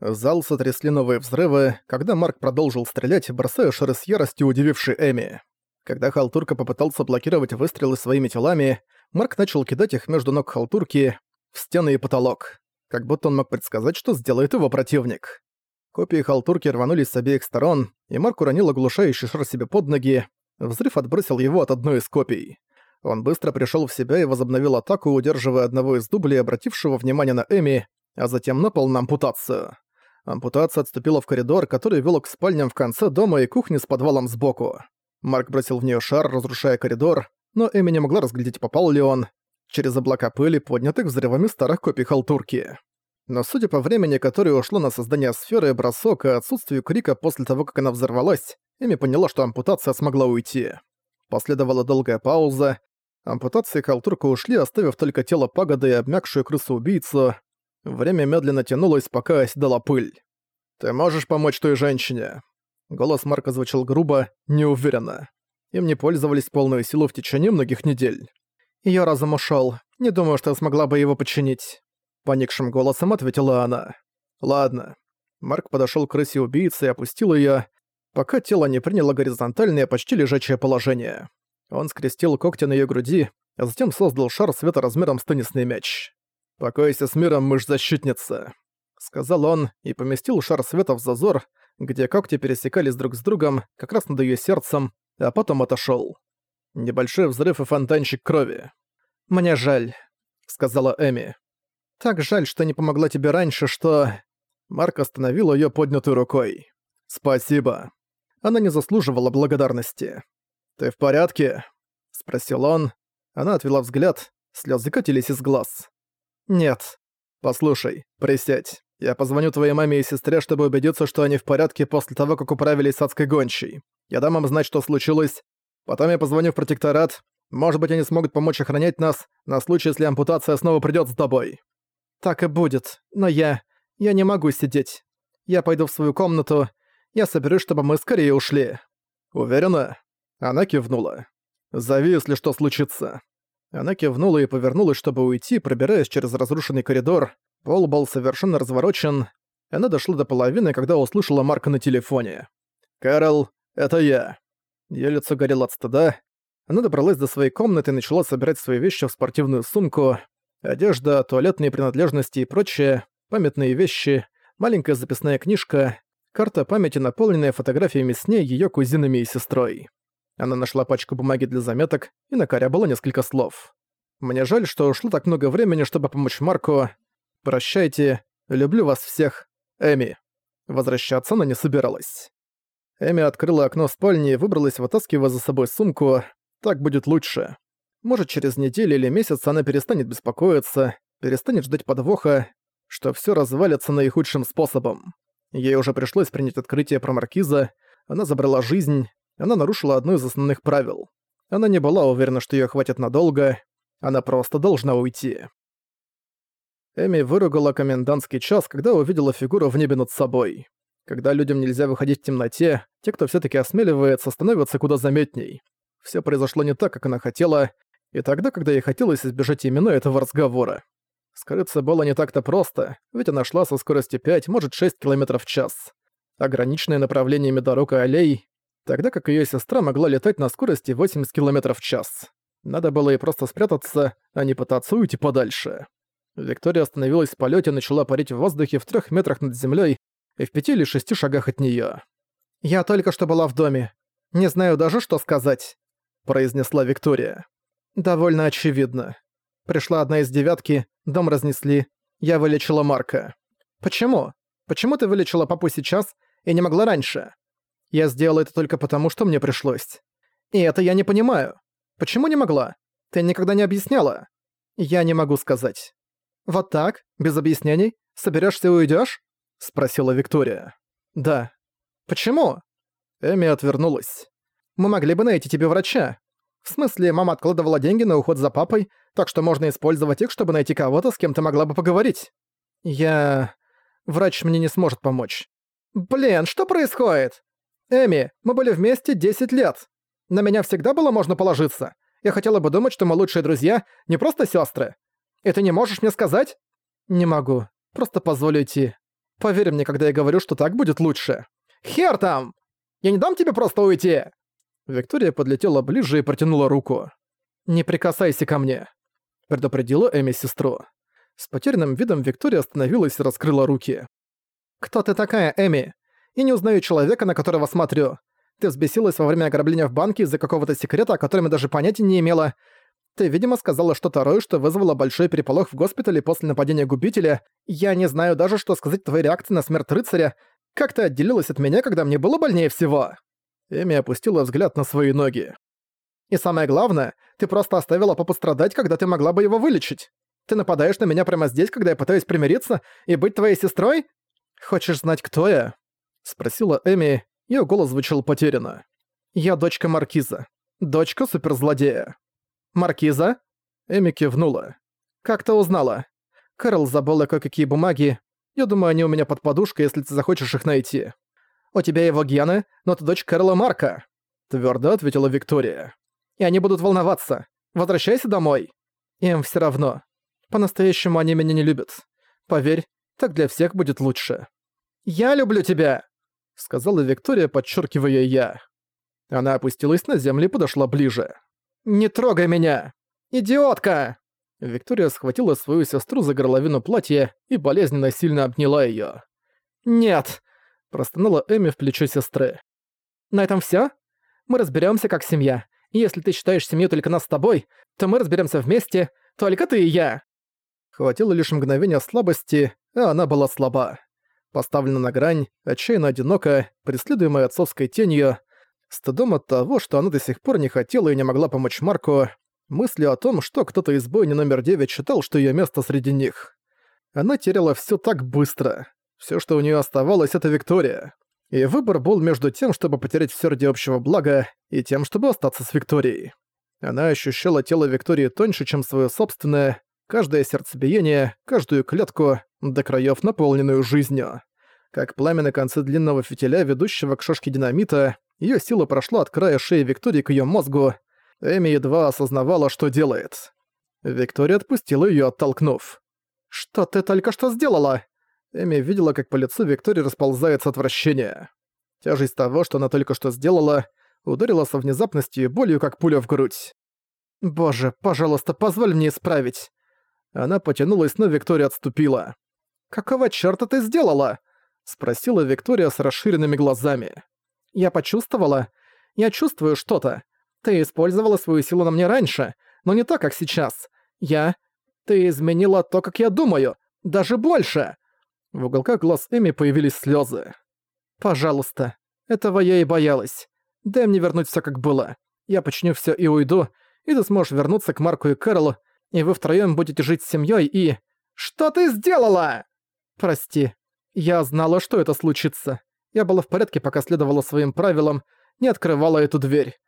Зал сотрясли новые взрывы, когда Марк продолжил стрелять, бросая шары с яростью, удививший Эми. Когда Халтурка попытался блокировать выстрелы своими телами, Марк начал кидать их между ног Халтурки в стены и потолок. Как будто он мог предсказать, что сделает его противник. Копии Халтурки рванулись с обеих сторон, и Марк уронил оглушающий шар себе под ноги. Взрыв отбросил его от одной из копий. Он быстро пришел в себя и возобновил атаку, удерживая одного из дублей, обратившего внимание на Эми, а затем напал на ампутацию. Ампутация отступила в коридор, который вел к спальням в конце дома и кухне с подвалом сбоку. Марк бросил в нее шар, разрушая коридор, но Эми не могла разглядеть, попал ли он, через облака пыли, поднятых взрывами старых копий халтурки. Но судя по времени, которое ушло на создание сферы, бросок и отсутствию крика после того, как она взорвалась, Эми поняла, что ампутация смогла уйти. Последовала долгая пауза. Ампутация и халтурка ушли, оставив только тело пагода и обмякшую крысу-убийцу. Время медленно тянулось, пока оседала пыль. «Ты можешь помочь той женщине?» Голос Марка звучал грубо, неуверенно. Им не пользовались полную силу в течение многих недель. Её разум ушёл. Не думаю, что я смогла бы его починить. Поникшим голосом ответила она. Ладно. Марк подошёл к крысе убийцы и опустил её, пока тело не приняло горизонтальное, почти лежачее положение. Он скрестил когти на её груди, а затем создал шар света размером с теннисный мяч. «Покойся с миром, мышь-защитница», — сказал он и поместил шар света в зазор, где когти пересекались друг с другом, как раз над её сердцем, а потом отошёл. Небольшой взрыв и фонтанчик крови. «Мне жаль», — сказала Эми. «Так жаль, что не помогла тебе раньше, что...» Марк остановил её поднятой рукой. «Спасибо». Она не заслуживала благодарности. «Ты в порядке?» — спросил он. Она отвела взгляд, слёзы катились из глаз. «Нет». «Послушай, присядь. Я позвоню твоей маме и сестре, чтобы убедиться, что они в порядке после того, как управились с адской гончей. Я дам им знать, что случилось. Потом я позвоню в протекторат. Может быть, они смогут помочь охранять нас на случай, если ампутация снова придёт с тобой. Так и будет. Но я... Я не могу сидеть. Я пойду в свою комнату. Я соберусь, чтобы мы скорее ушли. Уверена? Она кивнула. Зови, если что случится. Она кивнула и повернулась, чтобы уйти, пробираясь через разрушенный коридор. Пол был совершенно разворочен. Она дошла до половины, когда услышала Марка на телефоне. «Кэрол, это я». Её лицо горело от стыда. Она добралась до своей комнаты и начала собирать свои вещи в спортивную сумку. Одежда, туалетные принадлежности и прочее, памятные вещи, маленькая записная книжка, карта памяти, наполненная фотографиями с ней, её кузинами и сестрой. Она нашла пачку бумаги для заметок и накорябала несколько слов. «Мне жаль, что ушло так много времени, чтобы помочь Марку. Прощайте. Люблю вас всех. Эми». Возвращаться она не собиралась. Эми открыла окно спальни и выбралась, вытаскивая за собой сумку. Так будет лучше. Может, через неделю или месяц она перестанет беспокоиться, перестанет ждать подвоха, что всё развалится наихудшим способом. Ей уже пришлось принять открытие про Маркиза, она забрала жизнь, она нарушила одно из основных правил. Она не была уверена, что её хватит надолго, она просто должна уйти. Эми выругала комендантский час, когда увидела фигуру в небе над собой. Когда людям нельзя выходить в темноте, те, кто все таки осмеливается, становятся куда заметней. Все произошло не так, как она хотела, и тогда, когда ей хотелось избежать именно этого разговора. Скрыться было не так-то просто, ведь она шла со скоростью 5, может 6 км в час. Ограниченное направлениями дорог и аллей, тогда как ее сестра могла летать на скорости 80 км в час. Надо было ей просто спрятаться, а не пытаться уйти подальше. Виктория остановилась в полете и начала парить в воздухе в трех метрах над землей, и в пяти или шести шагах от неё. «Я только что была в доме. Не знаю даже, что сказать», — произнесла Виктория. «Довольно очевидно. Пришла одна из девятки, дом разнесли. Я вылечила Марка. Почему? Почему ты вылечила папу сейчас и не могла раньше? Я сделала это только потому, что мне пришлось. И это я не понимаю. Почему не могла? Ты никогда не объясняла. Я не могу сказать. Вот так, без объяснений, соберешься и уйдешь? — спросила Виктория. «Да». «Почему?» Эми отвернулась. «Мы могли бы найти тебе врача. В смысле, мама откладывала деньги на уход за папой, так что можно использовать их, чтобы найти кого-то, с кем ты могла бы поговорить. Я... Врач мне не сможет помочь». «Блин, что происходит?» «Эми, мы были вместе 10 лет. На меня всегда было можно положиться. Я хотела бы думать, что мы лучшие друзья, не просто сестры. И ты не можешь мне сказать?» «Не могу. Просто позволю идти. Поверь мне, когда я говорю, что так будет лучше. Хер там! Я не дам тебе просто уйти!» Виктория подлетела ближе и протянула руку. «Не прикасайся ко мне», — предупредила Эми сестру. С потерянным видом Виктория остановилась и раскрыла руки. «Кто ты такая, Эми? Я не узнаю человека, на которого смотрю. Ты взбесилась во время ограбления в банке из-за какого-то секрета, о котором я даже понятия не имела. Ты, видимо, сказала что-то Рой, что вызвало большой переполох в госпитале после нападения губителя. Я не знаю даже, что сказать твоей реакции на смерть рыцаря. Как ты отделилась от меня, когда мне было больнее всего?» Эми опустила взгляд на свои ноги. «И самое главное, ты просто оставила папу страдать, когда ты могла бы его вылечить. Ты нападаешь на меня прямо здесь, когда я пытаюсь примириться и быть твоей сестрой? Хочешь знать, кто я?» Спросила Эми, её голос звучал потерянно. «Я дочка Маркиза. Дочка суперзлодея». «Маркиза?» Эми кивнула. «Как ты узнала?» Кэрол забыла кое-какие бумаги. Я думаю, они у меня под подушкой, если ты захочешь их найти. У тебя его гены, но ты дочь Кэрола Марка», — твёрдо ответила Виктория. «И они будут волноваться. Возвращайся домой. Им всё равно. По-настоящему они меня не любят. Поверь, так для всех будет лучше». «Я люблю тебя!» — сказала Виктория, подчеркивая «я». Она опустилась на землю и подошла ближе. «Не трогай меня! Идиотка!» Виктория схватила свою сестру за горловину платья и болезненно сильно обняла её. «Нет!» – простонала Эми в плечо сестры. «На этом всё? Мы разберёмся как семья. И если ты считаешь семью только нас с тобой, то мы разберёмся вместе, только ты и я!» Хватило лишь мгновения слабости, а она была слаба. Поставлена на грань, отчаянно одинока, преследуемая отцовской тенью, стыдом от того, что она до сих пор не хотела и не могла помочь Марку, мыслью о том, что кто-то из бойни номер 9 считал, что её место среди них. Она теряла всё так быстро. Всё, что у неё оставалось, это Виктория. И выбор был между тем, чтобы потерять всё ради общего блага, и тем, чтобы остаться с Викторией. Она ощущала тело Виктории тоньше, чем своё собственное, каждое сердцебиение, каждую клетку, до краёв наполненную жизнью. Как пламя на конце длинного фитиля, ведущего к шашке динамита, её сила прошла от края шеи Виктории к её мозгу. Эми едва осознавала, что делает. Виктория отпустила её, оттолкнув. «Что ты только что сделала?» Эми видела, как по лицу Виктории расползается отвращение. Тяжесть того, что она только что сделала, ударила со внезапностью и болью, как пуля в грудь. «Боже, пожалуйста, позволь мне исправить. Она потянулась, но Виктория отступила. «Какого чёрта ты сделала?» — спросила Виктория с расширенными глазами. «Я почувствовала. Я чувствую что-то. Ты использовала свою силу на мне раньше, но не так, как сейчас. Я... Ты изменила то, как я думаю. Даже больше!» В уголках глаз Эми появились слёзы. «Пожалуйста. Этого я и боялась. Дай мне вернуть всё, как было. Я починю всё и уйду, и ты сможешь вернуться к Марку и Кэролу, и вы втроём будете жить с семьёй и... Что ты сделала? Прости. Я знала, что это случится. Я была в порядке, пока следовала своим правилам, не открывала эту дверь.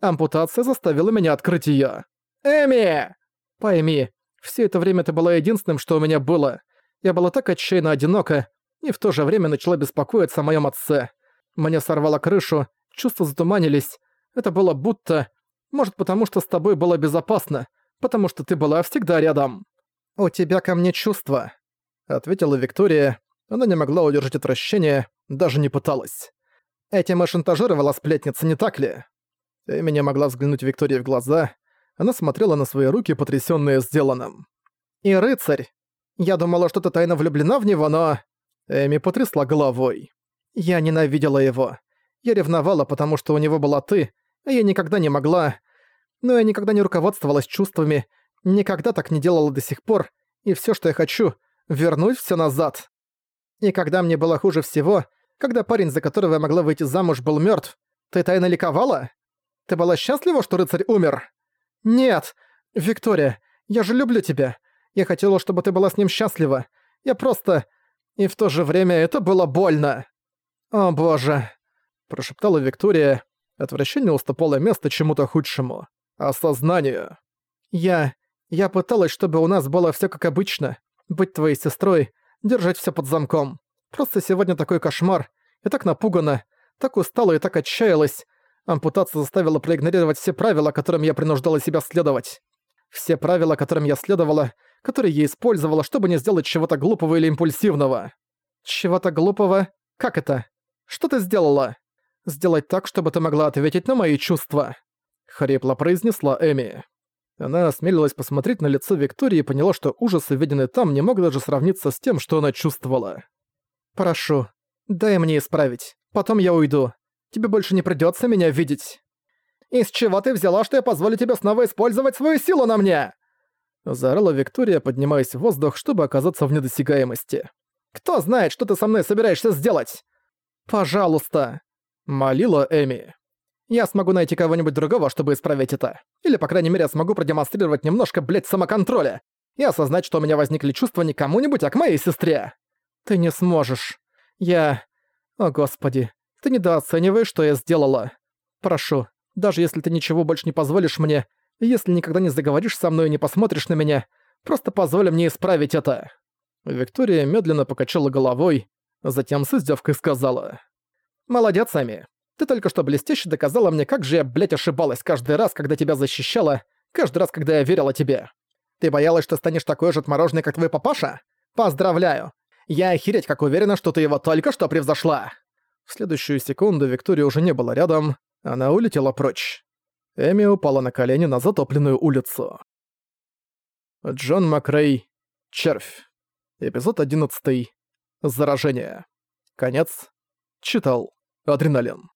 Ампутация заставила меня открыть её. Эми! Пойми, все это время ты была единственным, что у меня было. Я была так отчаянно одинока, и в то же время начала беспокоиться о моём отце. Мне сорвало крышу, чувства затуманились. Это было будто... Может, потому что с тобой было безопасно, потому что ты была всегда рядом. У тебя ко мне чувства», — ответила Виктория. Она не могла удержать отвращение, даже не пыталась. Этим и шантажировала сплетница, не так ли? Эми не могла взглянуть Виктории в глаза. Она смотрела на свои руки, потрясённые сделанным. «И рыцарь! Я думала, что ты тайно влюблена в него, но...» Эми потрясла головой. «Я ненавидела его. Я ревновала, потому что у него была ты, а я никогда не могла но я никогда не руководствовалась чувствами, никогда так не делала до сих пор, и все, что я хочу — вернуть все назад. И когда мне было хуже всего, когда парень, за которого я могла выйти замуж, был мертв, ты тайно ликовала? Ты была счастлива, что рыцарь умер? Нет! Виктория, я же люблю тебя. Я хотела, чтобы ты была с ним счастлива. Я просто... И в то же время это было больно. О боже. Прошептала Виктория. Отвращение уступало место чему-то худшему осознанию. Я... я пыталась, чтобы у нас было все как обычно. Быть твоей сестрой, держать все под замком. Просто сегодня такой кошмар. Я так напугана, так устала и так отчаялась. Ампутация заставила проигнорировать все правила, которым я принуждала себя следовать. Все правила, которым я следовала, которые я использовала, чтобы не сделать чего-то глупого или импульсивного. Чего-то глупого? Как это? Что ты сделала? Сделать так, чтобы ты могла ответить на мои чувства. Хрипло произнесла Эми. Она осмелилась посмотреть на лицо Виктории и поняла, что ужас, увиденный там, не мог даже сравниться с тем, что она чувствовала. «Прошу, дай мне исправить. Потом я уйду. Тебе больше не придётся меня видеть». «Из чего ты взяла, что я позволю тебе снова использовать свою силу на мне?» Заорала Виктория, поднимаясь в воздух, чтобы оказаться в недосягаемости. «Кто знает, что ты со мной собираешься сделать?» «Пожалуйста!» — молила Эми. «Я смогу найти кого-нибудь другого, чтобы исправить это. Или, по крайней мере, смогу продемонстрировать немножко, блядь, самоконтроля. И осознать, что у меня возникли чувства не кому-нибудь, а к моей сестре. Ты не сможешь. Я... О, Господи. Ты недооцениваешь, что я сделала. Прошу, даже если ты ничего больше не позволишь мне, если никогда не заговоришь со мной и не посмотришь на меня, просто позволь мне исправить это». Виктория медленно покачала головой, затем с издевкой сказала. «Молодец, Ами. Ты только что блестяще доказала мне, как же я, блядь, ошибалась каждый раз, когда тебя защищала, каждый раз, когда я верила тебе. Ты боялась, что станешь такой же отмороженной, как твой папаша? Поздравляю! Я охереть как уверена, что ты его только что превзошла!» В следующую секунду Виктория уже не была рядом, она улетела прочь. Эми упала на колени на затопленную улицу. Джон Макрей. Червь. Эпизод 11. Заражение. Конец. Читал. Адреналин.